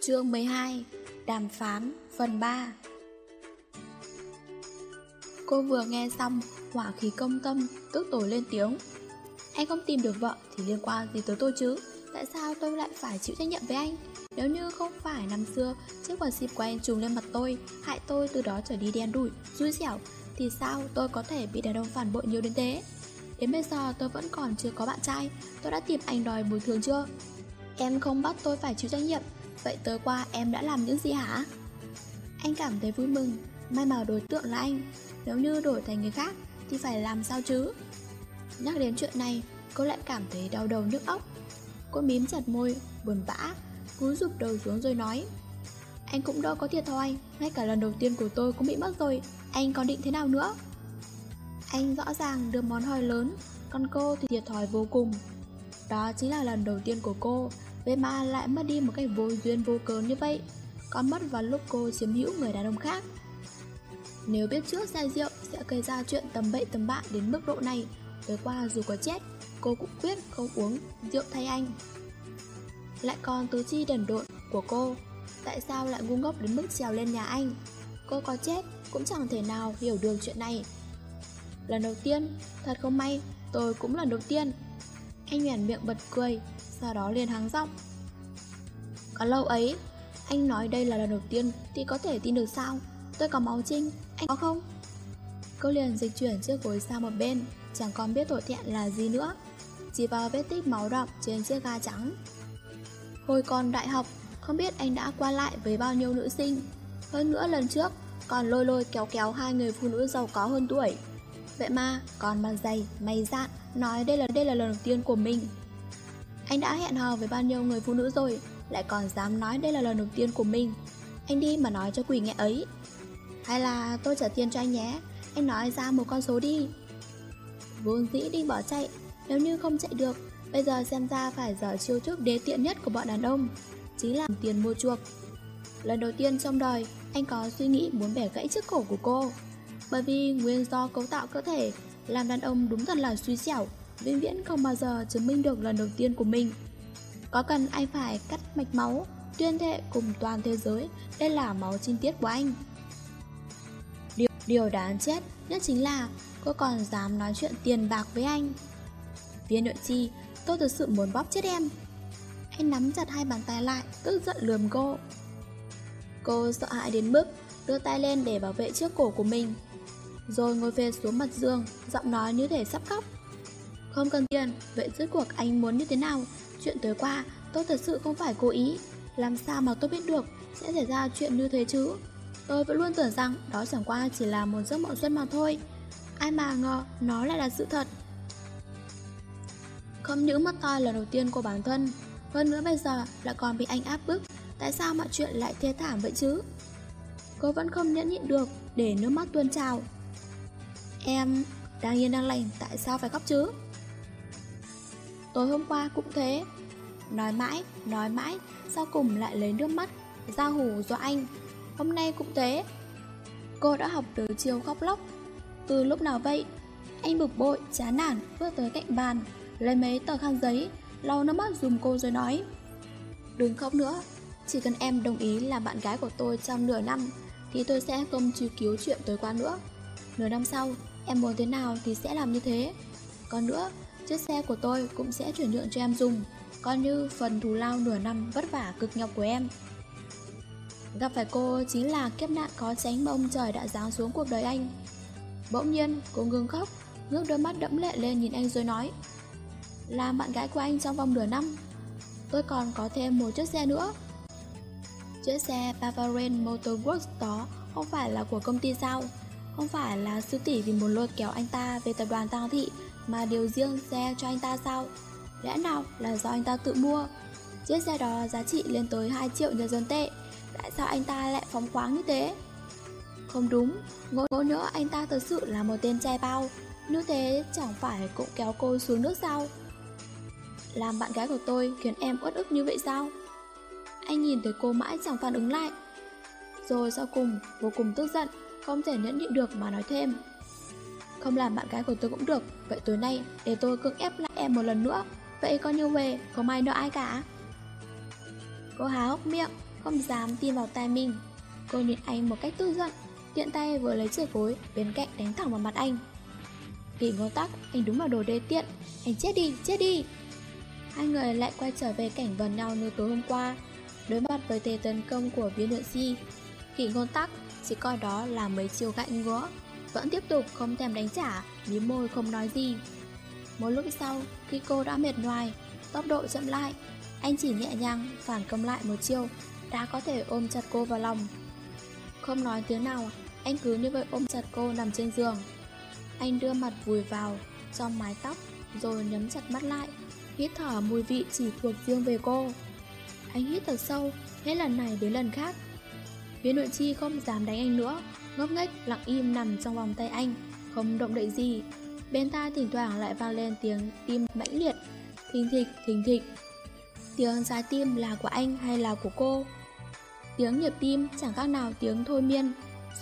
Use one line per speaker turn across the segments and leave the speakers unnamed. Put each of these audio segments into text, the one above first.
Chương 12 Đàm phán phần 3 Cô vừa nghe xong, hỏa khí công tâm, tức tối lên tiếng. Anh không tìm được vợ thì liên quan gì tới tôi chứ? Tại sao tôi lại phải chịu trách nhiệm với anh? Nếu như không phải năm xưa, chiếc quần xịp của anh trùng lên mặt tôi, hại tôi từ đó trở đi đen đủi, xui xẻo, thì sao tôi có thể bị đàn ông phản bội nhiều đến thế? Đến bây giờ tôi vẫn còn chưa có bạn trai, tôi đã tìm anh đòi bồi thường chưa? Em không bắt tôi phải chịu trách nhiệm, vậy tối qua em đã làm những gì hả? Anh cảm thấy vui mừng, may mà đối tượng là anh, nếu như đổi thành người khác thì phải làm sao chứ? Nhắc đến chuyện này, cô lại cảm thấy đau đầu nhức óc. Cô mím chặt môi, buồn bã, cúi rụp đầu xuống rồi nói Anh cũng đâu có thiệt thòi, ngay cả lần đầu tiên của tôi cũng bị mất rồi, anh còn định thế nào nữa? Anh rõ ràng đưa món hòi lớn, còn cô thì thiệt thòi vô cùng. Đó chính là lần đầu tiên của cô, vậy mà lại mất đi một cách vô duyên vô cớ như vậy. Còn mất vào lúc cô chiếm hữu người đàn ông khác. Nếu biết trước say rượu sẽ gây ra chuyện tầm bậy tầm bạ đến mức độ này, tới qua dù có chết, cô cũng quyết không uống rượu thay anh. Lại còn tứ chi đần độn của cô, tại sao lại ngu ngốc đến mức trèo lên nhà anh? Cô có chết cũng chẳng thể nào hiểu được chuyện này. Lần đầu tiên, thật không may, tôi cũng lần đầu tiên. Anh nhoẻn miệng bật cười, sau đó liền hắng giọng. Có lâu ấy, anh nói đây là lần đầu tiên thì có thể tin được sao? Tôi có máu trinh, anh có không? Cô liền dịch chuyển chiếc gối sang một bên, chẳng còn biết tội thẹn là gì nữa. Chỉ vào vết tích máu đậm trên chiếc ga trắng. Hồi còn đại học, không biết anh đã qua lại với bao nhiêu nữ sinh. Hơn nữa lần trước, còn lôi lôi kéo kéo hai người phụ nữ giàu có hơn tuổi. Vậy mà, còn mặt dày, mày dạn, nói đây là đây là lần đầu tiên của mình. Anh đã hẹn hò với bao nhiêu người phụ nữ rồi, lại còn dám nói đây là lần đầu tiên của mình. Anh đi mà nói cho quỷ nghe ấy. Hay là tôi trả tiền cho anh nhé, anh nói ra một con số đi. Vốn dĩ định bỏ chạy, nếu như không chạy được, bây giờ xem ra phải dở chiêu thức đế tiện nhất của bọn đàn ông, chính là tiền mua chuộc. Lần đầu tiên trong đời, anh có suy nghĩ muốn bẻ gãy chiếc cổ của cô. Bởi vì nguyên do cấu tạo cơ thể, làm đàn ông đúng thật là suy xẻo, vĩnh viễn không bao giờ chứng minh được lần đầu tiên của mình. Có cần anh phải cắt mạch máu, tuyên thệ cùng toàn thế giới, đây là máu chi tiết của anh. Điều, điều đáng chết nhất chính là cô còn dám nói chuyện tiền bạc với anh. Viên nội chi, tôi thực sự muốn bóp chết em. Anh nắm chặt hai bàn tay lại, tức giận lườm cô. Cô sợ hãi đến mức đưa tay lên để bảo vệ chiếc cổ của mình. Rồi ngồi về xuống mặt giường, giọng nói như thể sắp khóc. Không cần tiền, vậy rốt cuộc anh muốn như thế nào? Chuyện tới qua, tôi thật sự không phải cố ý. Làm sao mà tôi biết được sẽ xảy ra chuyện như thế chứ? Tôi vẫn luôn tưởng rằng đó chẳng qua chỉ là một giấc mộng xuân mà thôi. Ai mà ngờ nó lại là sự thật. Không những mất toi lần đầu tiên của bản thân, hơn nữa bây giờ lại còn bị anh áp bức. Tại sao mọi chuyện lại thê thảm vậy chứ? Cô vẫn không nhẫn nhịn được để nước mắt tuôn trào. Em đang yên đang lành tại sao phải khóc chứ? Tối hôm qua cũng thế. Nói mãi, nói mãi Sau cùng lại lấy nước mắt Ra hù do anh. Hôm nay cũng thế. Cô đã học từ chiều khóc lóc. Từ lúc nào vậy? Anh bực bội, chán nản Bước tới cạnh bàn Lấy mấy tờ khăn giấy Lau nước mắt dùm cô rồi nói. Đừng khóc nữa. Chỉ cần em đồng ý làm bạn gái của tôi trong nửa năm Thì tôi sẽ không truy cứu chuyện tối qua nữa. Nửa năm sau Em muốn thế nào thì sẽ làm như thế. Còn nữa Chiếc xe của tôi cũng sẽ chuyển nhượng cho em dùng. Coi như phần thù lao nửa năm vất vả cực nhọc của em. Gặp phải cô chính là kiếp nạn có tránh mà ông trời đã giáng xuống cuộc đời anh. Bỗng nhiên, cô ngừng khóc, Ngước đôi mắt đẫm lệ lên nhìn anh rồi nói Làm bạn gái của anh trong vòng nửa năm, Tôi còn có thêm một chiếc xe nữa. Chiếc xe Bavarian Motorworks đó không phải là của công ty sao? Không phải là sư tỷ vì muốn lôi kéo anh ta về tập đoàn Tăng Thị mà điều riêng xe cho anh ta sao? Lẽ nào là do anh ta tự mua? Chiếc xe đó giá trị lên tới 2 triệu nhân dân tệ, tại sao anh ta lại phóng khoáng như thế? Không đúng, ngộ nữa anh ta thật sự là một tên trai bao, như thế chẳng phải cũng kéo cô xuống nước sao? Làm bạn gái của tôi khiến em uất ức như vậy sao? Anh nhìn thấy cô mãi chẳng phản ứng lại. Rồi sau cùng, vô cùng tức giận, không thể nhẫn nhịn được mà nói thêm. Không làm bạn gái của tôi cũng được Vậy tối nay để tôi cưỡng ép lại em một lần nữa Vậy coi như về Không ai nợ ai cả Cô há hốc miệng không dám tin vào tai mình. Cô nhìn anh một cách tức giận, tiện tay vừa lấy chiếc gối bên cạnh đánh thẳng vào mặt anh. Kỳ ngô tắc, anh đúng là đồ đê tiện, anh chết đi, chết đi. Hai người lại quay trở về cảnh vần nhau như tối hôm qua, đối mặt với tề tấn công của viên luyện si. Kỳ ngôn tắc chỉ coi đó là mấy chiêu gạnh ngứa, vẫn tiếp tục không thèm đánh trả, mím môi không nói gì. Một lúc sau, khi cô đã mệt nhoài, tốc độ chậm lại, anh chỉ nhẹ nhàng phản công lại một chiêu, đã có thể ôm chặt cô vào lòng. Không nói tiếng nào, anh cứ như vậy ôm chặt cô nằm trên giường. Anh đưa mặt vùi vào trong mái tóc, rồi nhắm chặt mắt lại, hít thở mùi vị chỉ thuộc riêng về cô. Anh hít thật sâu, hết lần này đến lần khác. Viên nội chi không dám đánh anh nữa, ngốc nghếch lặng im nằm trong vòng tay anh, không động đậy gì. Bên tai thỉnh thoảng lại vang lên tiếng tim mãnh liệt, thình thịch, thình thịch. Tiếng trái tim là của anh hay là của cô? Tiếng nhịp tim chẳng khác nào tiếng thôi miên.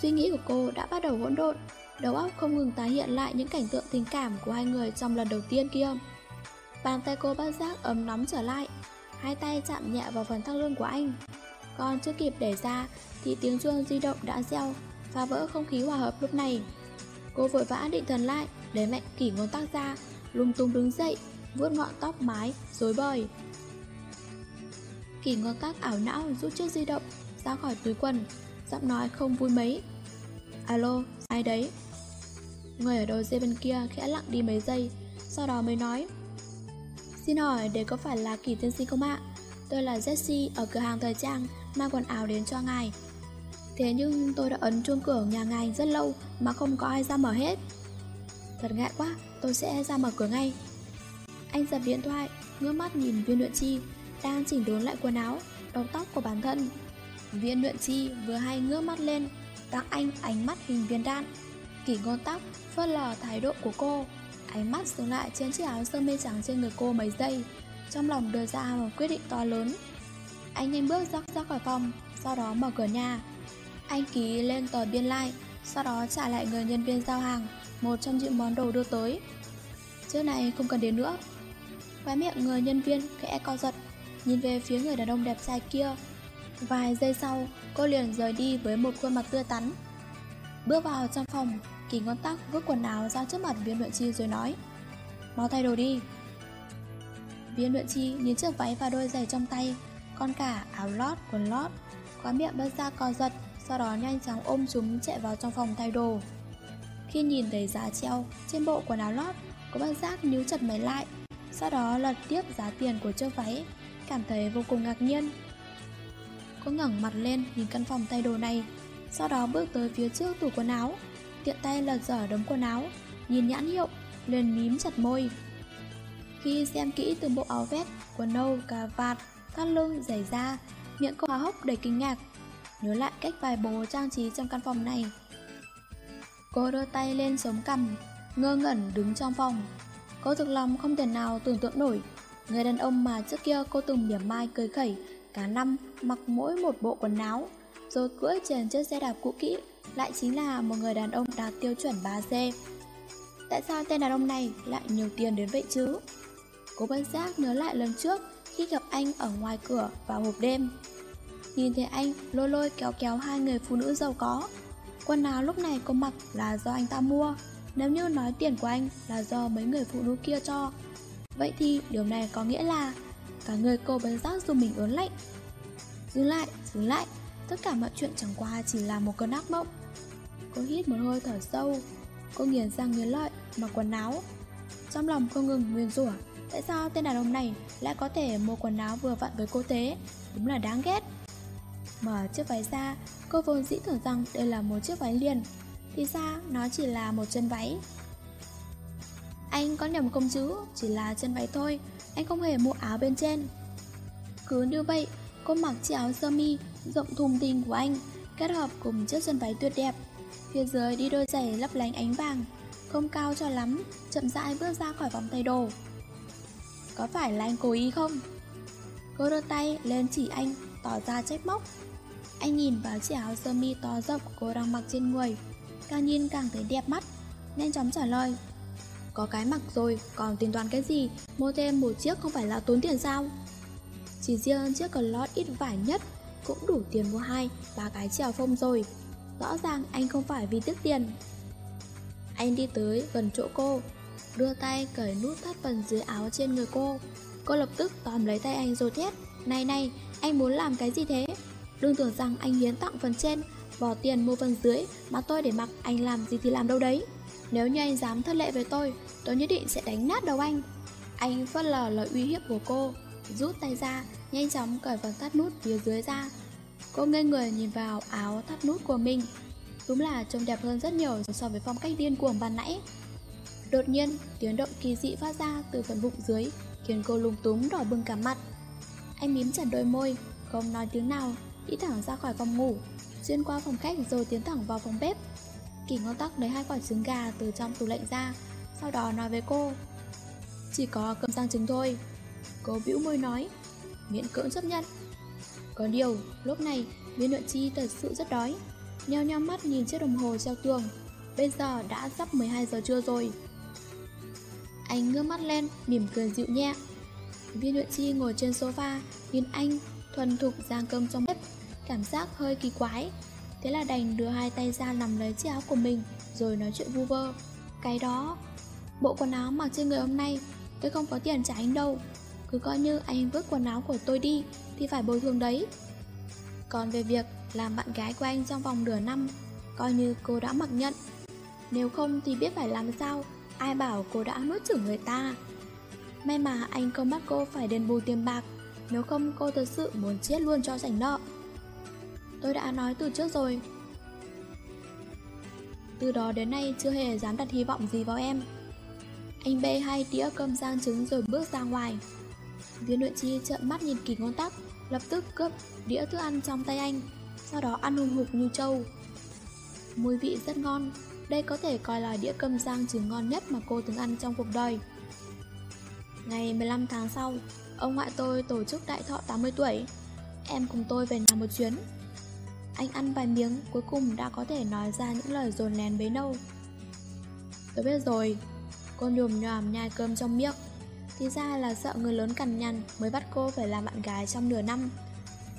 Suy nghĩ của cô đã bắt đầu hỗn độn, đầu óc không ngừng tái hiện lại những cảnh tượng tình cảm của hai người trong lần đầu tiên kia. Bàn tay cô bắt giác ấm nóng trở lại, hai tay chạm nhẹ vào phần thắt lưng của anh. Còn chưa kịp đẩy ra thì tiếng chuông di động đã reo, phá vỡ không khí hòa hợp lúc này. Cô vội vã định thần lại, lấy mạnh kỷ ngón tác ra, lung tung đứng dậy, vuốt ngọn tóc mái, rối bời. Kỷ ngón tác ảo não rút chiếc di động ra khỏi túi quần, giọng nói không vui mấy. Alo, ai đấy? Người ở đầu dây bên kia khẽ lặng đi mấy giây, sau đó mới nói. Xin hỏi đây có phải là kỳ tiên sinh không ạ? Tôi là Jessie ở cửa hàng thời trang mang quần áo đến cho ngài. Thế nhưng tôi đã ấn chuông cửa nhà ngài rất lâu mà không có ai ra mở hết. Thật ngại quá, tôi sẽ ra mở cửa ngay. Anh dập điện thoại, ngước mắt nhìn viên luyện chi, đang chỉnh đốn lại quần áo, đầu tóc của bản thân. Viên luyện chi vừa hay ngước mắt lên, tặng anh ánh mắt hình viên đạn. Kỷ ngôn tóc phớt lờ thái độ của cô, Ánh mắt dừng lại trên chiếc áo sơ mi trắng trên người cô mấy giây Trong lòng đưa ra một quyết định to lớn Anh nhanh bước ra, ra khỏi phòng Sau đó mở cửa nhà anh ký lên tờ biên lai like, Sau đó trả lại người nhân viên giao hàng Một trong những món đồ đưa tới. Trước này không cần đến nữa. Khóe miệng người nhân viên khẽ co giật Nhìn về phía người đàn ông đẹp trai kia. Vài giây sau Cô liền rời đi với một khuôn mặt tươi tắn. Bước vào trong phòng Kỳ ngón tắc vứt quần áo ra trước mặt viên luyện chi rồi nói Mau thay đồ đi. Viên luyện chi nhìn chiếc váy và đôi giày trong tay Con cả áo lót, quần lót Khóa miệng bớt ra co giật. Sau đó nhanh chóng ôm chúng chạy vào trong phòng thay đồ. Khi nhìn thấy giá treo trên bộ quần áo lót Cô bác giác níu chặt máy lại. Sau đó lật tiếp giá tiền của chiếc váy Cảm thấy vô cùng ngạc nhiên. Cô ngẩng mặt lên nhìn căn phòng thay đồ này Sau đó bước tới phía trước tủ quần áo tiện tay lật dở đống quần áo, nhìn nhãn hiệu, liền mím chặt môi. Khi xem kỹ từng bộ áo vest, quần nâu, cà vạt, thắt lưng, giày da, miệng cô há hốc đầy kinh ngạc, nhớ lại cách vài bố trang trí trong căn phòng này. Cô đưa tay lên sống cằm, ngơ ngẩn đứng trong phòng. Cô thực lòng không thể nào tưởng tượng nổi, người đàn ông mà trước kia cô từng mỉa mai cười khẩy cả năm mặc mỗi một bộ quần áo, rồi cưỡi trên chiếc xe đạp cũ kỹ lại chính là một người đàn ông đạt tiêu chuẩn 3C. Tại sao tên đàn ông này lại nhiều tiền đến vậy chứ? Cố bất giác nhớ lại lần trước khi gặp anh ở ngoài cửa vào hộp đêm. Nhìn thấy anh lôi lôi kéo kéo hai người phụ nữ giàu có. Quần áo lúc này cô mặc là do anh ta mua, nếu như nói tiền của anh là do mấy người phụ nữ kia cho. Vậy thì điều này có nghĩa là cả người cô bất giác dùng mình ớn lạnh. Dừng lại, dừng lại, tất cả mọi chuyện chẳng qua chỉ là một cơn ác mộng. Cô hít một hơi thở sâu Cô nghiền răng nghiến lợi Mặc quần áo Trong lòng không ngừng nguyên rủa Tại sao tên đàn ông này lại có thể mua quần áo vừa vặn với cô thế Đúng là đáng ghét Mở chiếc váy ra. Cô vốn dĩ tưởng rằng đây là một chiếc váy liền. Thì ra, nó chỉ là một chân váy. Anh có nhầm công chữ Chỉ là chân váy thôi. Anh không hề mua áo bên trên. Cứ như vậy, Cô mặc chiếc áo sơ mi, rộng thùng tình của anh, Kết hợp cùng chiếc chân váy tuyệt đẹp. Phía dưới đi đôi giày lấp lánh ánh vàng, Không cao cho lắm, Chậm rãi bước ra khỏi vòng tay đồ. Có phải là anh cố ý không? Cô đưa tay lên chỉ anh, Tỏ ra trách móc. Anh nhìn vào chiếc áo sơ mi to rộng cô đang mặc trên người Càng nhìn càng thấy đẹp mắt Nhanh chóng trả lời Có cái mặc rồi, còn tính toán cái gì Mua thêm một chiếc không phải là tốn tiền sao Chỉ riêng chiếc còn lót ít vải nhất cũng đủ tiền mua hai, ba cái trèo phông rồi. Rõ ràng anh không phải vì tiếc tiền. Anh đi tới gần chỗ cô, đưa tay cởi nút thắt phần dưới áo trên người cô. Cô lập tức tóm lấy tay anh rồi thét, này này, anh muốn làm cái gì thế? Đừng tưởng rằng anh hiến tặng phần trên, bỏ tiền mua phần dưới, mà tôi để mặc anh làm gì thì làm đâu đấy. Nếu như anh dám thất lệ với tôi, tôi nhất định sẽ đánh nát đầu anh. Anh phớt lờ lời uy hiếp của cô, rút tay ra, nhanh chóng cởi phần thắt nút phía dưới ra. Cô ngây người nhìn vào áo thắt nút của mình. Đúng là trông đẹp hơn rất nhiều so với phong cách điên cuồng ban nãy. Đột nhiên, tiếng động kỳ dị phát ra từ phần bụng dưới, khiến cô lung túng đỏ bừng cả mặt. Anh mím chặt đôi môi, không nói tiếng nào, đi thẳng ra khỏi phòng ngủ, xuyên qua phòng khách rồi tiến thẳng vào phòng bếp. Kỳ ngón tắc lấy hai quả trứng gà từ trong tủ lạnh ra, sau đó nói với cô. Chỉ có cơm rang trứng thôi. Cô bĩu môi nói, miễn cưỡng chấp nhận. Có điều, lúc này, viên luyện chi thật sự rất đói. Nheo nheo mắt nhìn chiếc đồng hồ treo tường, bây giờ đã sắp 12 giờ trưa rồi. Anh ngước mắt lên, mỉm cười dịu nhẹ. Viên luyện chi ngồi trên sofa, nhìn anh thuần thục giang cơm trong bếp, cảm giác hơi kỳ quái. Thế là đành đưa hai tay ra nằm lấy chiếc áo của mình, rồi nói chuyện vu vơ. Cái đó, bộ quần áo mặc trên người hôm nay, tôi không có tiền trả anh đâu. Cứ coi như anh vứt quần áo của tôi đi, thì phải bồi thường đấy. Còn về việc làm bạn gái của anh trong vòng nửa năm, coi như cô đã mặc nhận. Nếu không thì biết phải làm sao, ai bảo cô đã nuốt chửng người ta. May mà anh không bắt cô phải đền bù tiền bạc Nếu không cô thật sự muốn chết luôn cho sảnh nợ Tôi đã nói từ trước rồi. Từ đó đến nay chưa hề dám đặt hy vọng gì vào em. Anh bê hai đĩa cơm rang trứng rồi bước ra ngoài. Viên luyện chi trợn mắt nhìn kỳ ngôn tắc Lập tức cướp đĩa thức ăn trong tay anh Sau đó ăn hùng hục như trâu. Mùi vị rất ngon Đây có thể coi là đĩa cơm rang trứng ngon nhất mà cô từng ăn trong cuộc đời. Ngày 15 tháng sau, ông ngoại tôi tổ chức đại thọ 80 tuổi. Em cùng tôi về nhà một chuyến. Anh ăn vài miếng, cuối cùng đã có thể nói ra những lời dồn nén bấy lâu. Tôi biết rồi, cô nhồm nhòm nhai cơm trong miệng. Thì ra là sợ người lớn cằn nhằn mới bắt cô phải làm bạn gái trong nửa năm.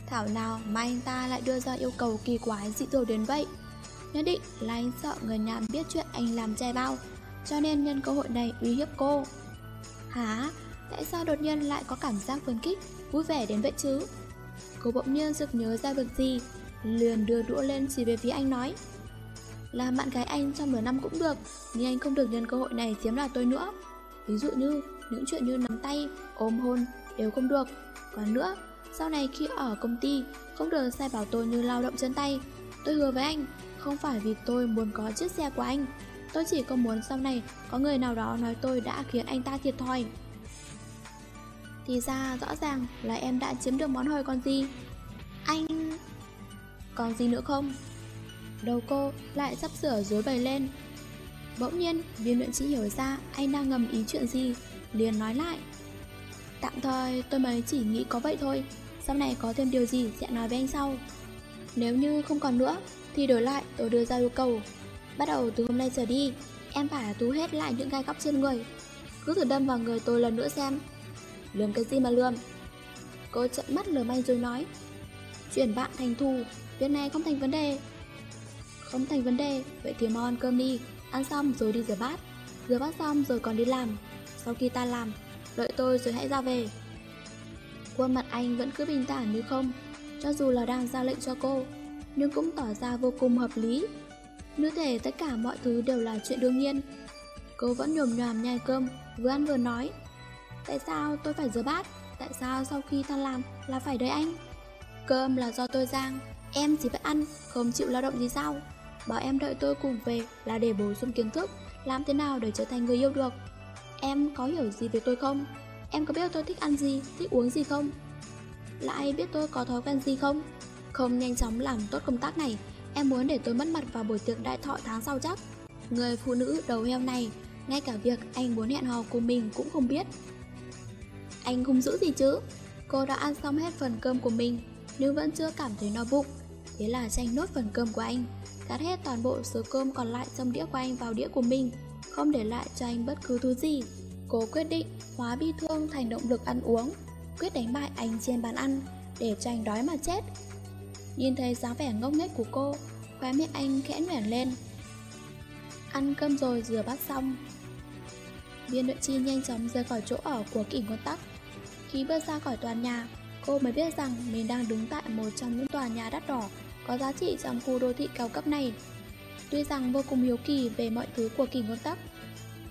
Thảo nào mà anh ta lại đưa ra yêu cầu kỳ quái dị thường đến vậy. Nhất định là anh sợ người nhà biết chuyện anh làm che bao, cho nên nhân cơ hội này uy hiếp cô. Hả? Tại sao đột nhiên lại có cảm giác phấn kích, vui vẻ đến vậy chứ? Cô bỗng nhiên sực nhớ ra việc gì, liền đưa đũa lên chỉ về phía anh nói. Làm bạn gái anh trong nửa năm cũng được, nhưng anh không được nhân cơ hội này chiếm đoạt tôi nữa. Ví dụ như những chuyện như nắm tay, ôm hôn đều không được. Còn nữa, sau này khi ở công ty, không được sai bảo tôi như lao động chân tay. Tôi hứa với anh, không phải vì tôi muốn có chiếc xe của anh, Tôi chỉ có muốn sau này có người nào đó nói tôi đã khiến anh ta thiệt thòi Thì ra rõ ràng là em đã chiếm được món hời còn gì còn gì nữa không? Đầu cô lại sắp sửa dối bày lên. Bỗng nhiên, viên luyện sĩ hiểu ra anh đang ngầm ý chuyện gì, liền nói lại. Tạm thời tôi mới chỉ nghĩ có vậy thôi, Sau này có thêm điều gì sẽ nói với anh sau. Nếu như không còn nữa, Thì đổi lại tôi đưa ra yêu cầu. Bắt đầu từ hôm nay trở đi, Em phải tú hết lại những gai góc trên người. Cứ thử đâm vào người tôi lần nữa xem. Lườm cái gì mà lườm? Cô trợn mắt lườm anh rồi nói. Chuyển bạn thành thù. Việc này không thành vấn đề. Không thành vấn đề, Vậy thì mau ăn cơm đi. Ăn xong rồi đi rửa bát. Rửa bát xong rồi còn đi làm. Sau khi ta làm, Đợi tôi rồi hãy ra về. Khuôn mặt anh vẫn cứ bình thản như không, Cho dù là đang ra lệnh cho cô, Nhưng cũng tỏ ra vô cùng hợp lý. Như thể tất cả mọi thứ đều là chuyện đương nhiên. Cô vẫn nhồm nhòm nhai cơm, Vừa ăn vừa nói. Tại sao tôi phải rửa bát? Tại sao sau khi ta làm là phải đợi anh? Cơm là do tôi rang Em chỉ phải ăn, Không chịu lao động gì sao? Bảo em đợi tôi cùng về là để bổ sung kiến thức, Làm thế nào để trở thành người yêu được. Em có hiểu gì về tôi không? Em có biết tôi thích ăn gì, Thích uống gì không? Lại biết tôi có thói quen gì không? Không nhanh chóng làm tốt công tác này, Em muốn để tôi mất mặt vào buổi tiệc đại thọ tháng sau chắc. Người phụ nữ đầu heo này, Ngay cả việc anh muốn hẹn hò cùng mình cũng không biết. Anh không giữ gì chứ? Cô đã ăn xong hết phần cơm của mình, Nhưng vẫn chưa cảm thấy no bụng. Thế là tranh nốt phần cơm của anh, Cắt hết toàn bộ số cơm còn lại trong đĩa của anh vào đĩa của mình, Không để lại cho anh bất cứ thứ gì. Cô quyết định hóa bi thương thành động lực ăn uống, Quyết đánh bại anh trên bàn ăn Để cho anh đói mà chết. Nhìn thấy dáng vẻ ngốc nghếch của cô, Khóe miệng anh khẽ nhoẻn lên. Ăn cơm rồi rửa bát xong. Viên đội chi nhanh chóng rời khỏi chỗ ở của kỷ ngôn tắc. Khi bước ra khỏi tòa nhà, Cô mới biết rằng mình đang đứng tại một trong những tòa nhà đắt đỏ có giá trị trong khu đô thị cao cấp này. Tuy rằng vô cùng hiếu kỳ về mọi thứ của kỳ ngôn tắc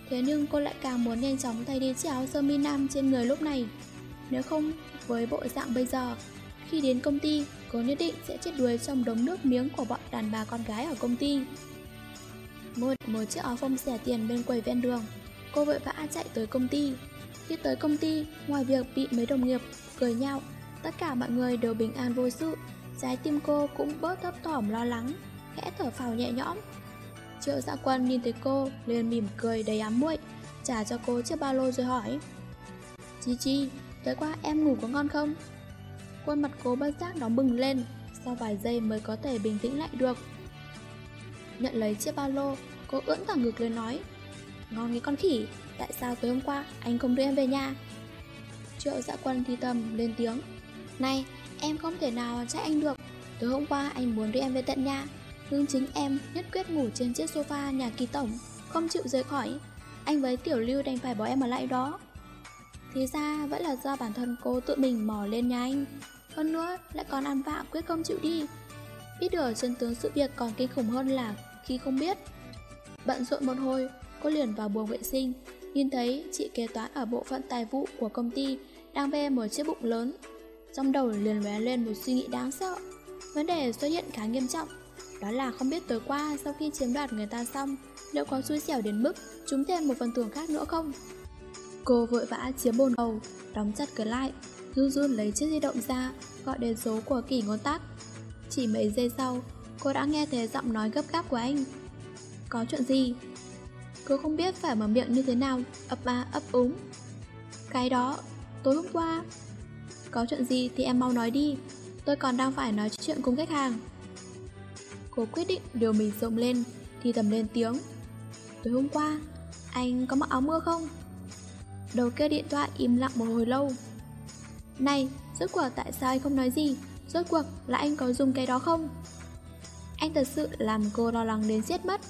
Thế nhưng cô lại càng muốn nhanh chóng thay đi chiếc áo sơ mi nam trên người lúc này. Nếu không, với bộ dạng bây giờ Khi đến công ty, cô nhất định sẽ chết đuối trong đống nước miếng của bọn đàn bà con gái ở công ty. Mua một chiếc áo phông rẻ tiền bên quầy ven đường Cô vội vã chạy tới công ty. Khi tới công ty, ngoài việc bị mấy đồng nghiệp cười nhạo Tất cả mọi người đều bình an vô sự. Trái tim cô cũng bớt thấp thỏm lo lắng Khẽ thở phào nhẹ nhõm. Triệu dạ quân nhìn thấy cô liền mỉm cười đầy ám muội Trả cho cô chiếc ba lô rồi hỏi. Chi Chi, tối qua em ngủ có ngon không? Khuôn mặt cô bất giác nóng bừng lên Sau vài giây mới có thể bình tĩnh lại được. Nhận lấy chiếc ba lô Cô ưỡn thẳng ngực lên nói. Ngon nghe con khỉ Tại sao tối hôm qua anh không đưa em về nhà? Triệu dạ quân thì tầm lên tiếng. Này em không thể nào trách anh được. Tối hôm qua anh muốn đưa em về tận nhà. Nhưng chính em nhất quyết ngủ trên chiếc sofa nhà kỳ tổng Không chịu rời khỏi. Anh với tiểu lưu đành phải bỏ em ở lại đó. Thì ra vẫn là do bản thân cô tự mình mò lên nhà anh. Hơn nữa lại còn ăn vạ quyết không chịu đi. Biết được chân tướng sự việc còn kinh khủng hơn là khi không biết. Bận rộn một hồi, cô liền vào buồng vệ sinh. Nhìn thấy chị kế toán ở bộ phận tài vụ của công ty Đang bê một chiếc bụng lớn. Trong đầu liền lóe lên một suy nghĩ đáng sợ. Vấn đề xuất hiện khá nghiêm trọng. Đó là không biết tối qua sau khi chiếm đoạt người ta xong, Liệu có xui xẻo đến mức chúng thêm một phần thưởng khác nữa không? Cô vội vã chiếm bồn cầu, Đóng chặt cửa lại, Run run lấy chiếc di động ra, Gọi đến số của kỷ ngôn tắc. Chỉ mấy giây sau, Cô đã nghe thấy giọng nói gấp gáp của anh. Có chuyện gì? Cô không biết phải mở miệng như thế nào, ấp ba ấp úng. Cái đó, Tối hôm qua có chuyện gì thì em mau nói đi. Tôi còn đang phải nói chuyện cùng khách hàng. Cô quyết định điều mình rộng lên, Thì thầm lên tiếng. Tối hôm qua, Anh có mặc áo mưa không? Đầu kia điện thoại im lặng một hồi lâu. Này, Rốt cuộc tại sao anh không nói gì? Rốt cuộc là anh có dùng cái đó không? Anh thật sự làm cô lo lắng đến giết mất.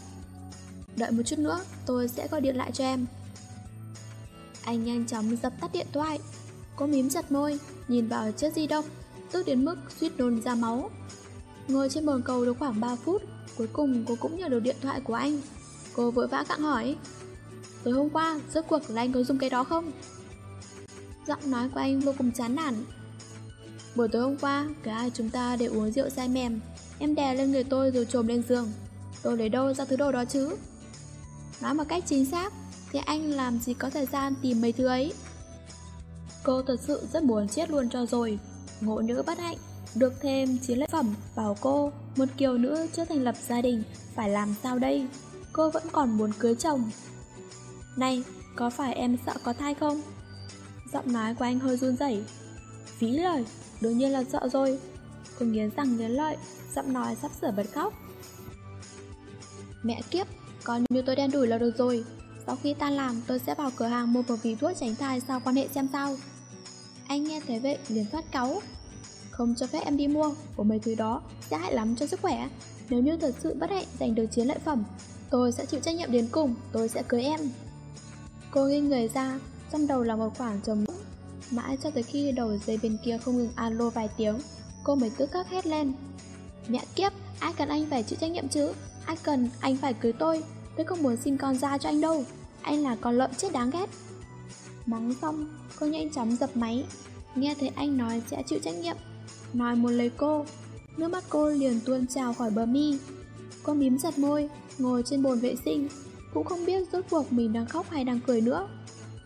Đợi một chút nữa, tôi sẽ gọi điện lại cho em. Anh nhanh chóng dập tắt điện thoại. Cô mím chặt môi. Nhìn vào chiếc di động, Tức đến mức suýt nôn ra máu. Ngồi trên bồn cầu được khoảng 3 phút, Cuối cùng cô cũng nhận được điện thoại của anh. Cô vội vã cặng hỏi, Tối hôm qua, rốt cuộc là anh có dùng cái đó không? Giọng nói của anh vô cùng chán nản. Buổi tối hôm qua, Cả hai chúng ta đều uống rượu say mềm. Em đè lên người tôi rồi trồm lên giường. Tôi lấy đâu ra thứ đồ đó chứ? Nói một cách chính xác, Thì anh làm gì có thời gian tìm mấy thứ ấy. Cô thật sự rất muốn chết luôn cho rồi. Ngộ nữ bất hạnh, Được thêm chiến lợi phẩm, bảo cô Một kiều nữ chưa thành lập gia đình Phải làm sao đây? Cô vẫn còn muốn cưới chồng. Này, có phải em sợ có thai không? Giọng nói của anh hơi run rẩy. Phí lời, Đương nhiên là sợ rồi. Cô nghiến răng nghiến lợi, Giọng nói sắp sửa bật khóc. Mẹ kiếp còn như tôi đen đủi là được rồi. Sau khi ta làm, tôi sẽ vào cửa hàng mua một vị thuốc tránh thai sau quan hệ xem sao. Anh nghe thế vậy liền phát cáu. Không cho phép em đi mua Của mấy thứ đó sẽ hại lắm cho sức khỏe. Nếu như thật sự bất hạnh giành được chiến lợi phẩm Tôi sẽ chịu trách nhiệm đến cùng Tôi sẽ cưới em. Cô nghi người ra Trong đầu là một khoảng trống. Mãi cho tới khi đầu dây bên kia không ngừng alo vài tiếng Cô mới tức khắc hét lên. Mẹ kiếp, ai cần anh phải chịu trách nhiệm chứ? Ai cần anh phải cưới tôi? Tôi không muốn sinh con ra cho anh đâu. Anh là con lợn chết đáng ghét. Mắng xong, cô nhanh chóng dập máy. Nghe thấy anh nói sẽ chịu trách nhiệm. Nói một lời cô, Nước mắt cô liền tuôn trào khỏi bờ mi. Cô mím chặt môi, Ngồi trên bồn vệ sinh, Cũng không biết rốt cuộc mình đang khóc hay đang cười nữa.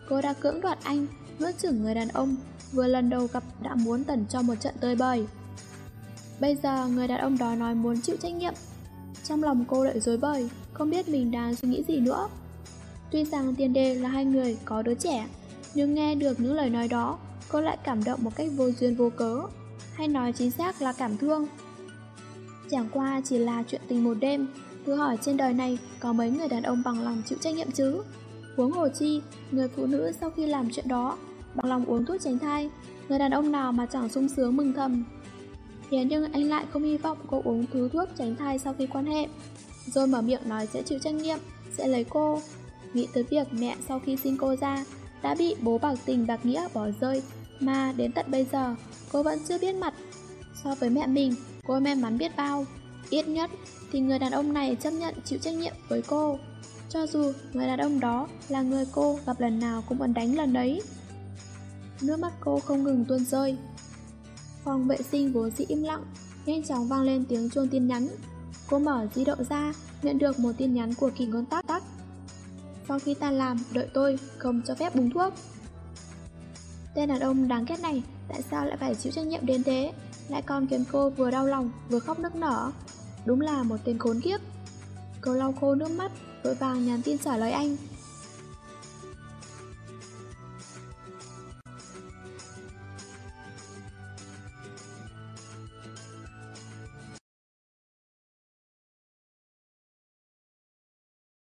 Cô đã cưỡng đoạt anh, Nuốt chửng người đàn ông, Vừa lần đầu gặp đã muốn tẩn cho một trận tơi bời. Bây giờ người đàn ông đó nói muốn chịu trách nhiệm. Trong lòng cô lại dối bời, Không biết mình đang suy nghĩ gì nữa. Tuy rằng tiền đề là hai người có đứa trẻ nhưng nghe được những lời nói đó, Cô lại cảm động một cách vô duyên vô cớ. Hay nói chính xác là cảm thương. Chẳng qua chỉ là chuyện tình một đêm Cứ hỏi trên đời này Có mấy người đàn ông bằng lòng chịu trách nhiệm chứ? Huống hồ chi, Người phụ nữ sau khi làm chuyện đó, Bằng lòng uống thuốc tránh thai, Người đàn ông nào mà chẳng sung sướng mừng thầm. Thế nhưng anh lại không hy vọng cô uống thứ thuốc tránh thai sau khi quan hệ. Rồi mở miệng nói sẽ chịu trách nhiệm, Sẽ lấy cô. Nghĩ tới việc mẹ sau khi sinh cô ra đã bị bố bạc tình bạc nghĩa bỏ rơi. Mà đến tận bây giờ, Cô vẫn chưa biết mặt So với mẹ mình. Cô may mắn biết bao. Ít nhất thì người đàn ông này chấp nhận chịu trách nhiệm với cô. Cho dù người đàn ông đó là người cô gặp lần nào cũng vẫn đánh lần đấy Nước mắt cô không ngừng tuôn rơi. Phòng vệ sinh vốn dĩ im lặng, Nhanh chóng vang lên tiếng chuông tin nhắn. Cô mở di động ra, Nhận được một tin nhắn của kỳ ngôn tắc sau khi ta làm, đợi tôi, Không cho phép búng thuốc. Tên đàn ông đáng ghét này, Tại sao lại phải chịu trách nhiệm đến thế? Lại còn khiến cô vừa đau lòng, vừa khóc nức nở. Đúng là một tên khốn kiếp. Cô lau khô nước mắt, Vội vàng nhắn tin trả lời anh.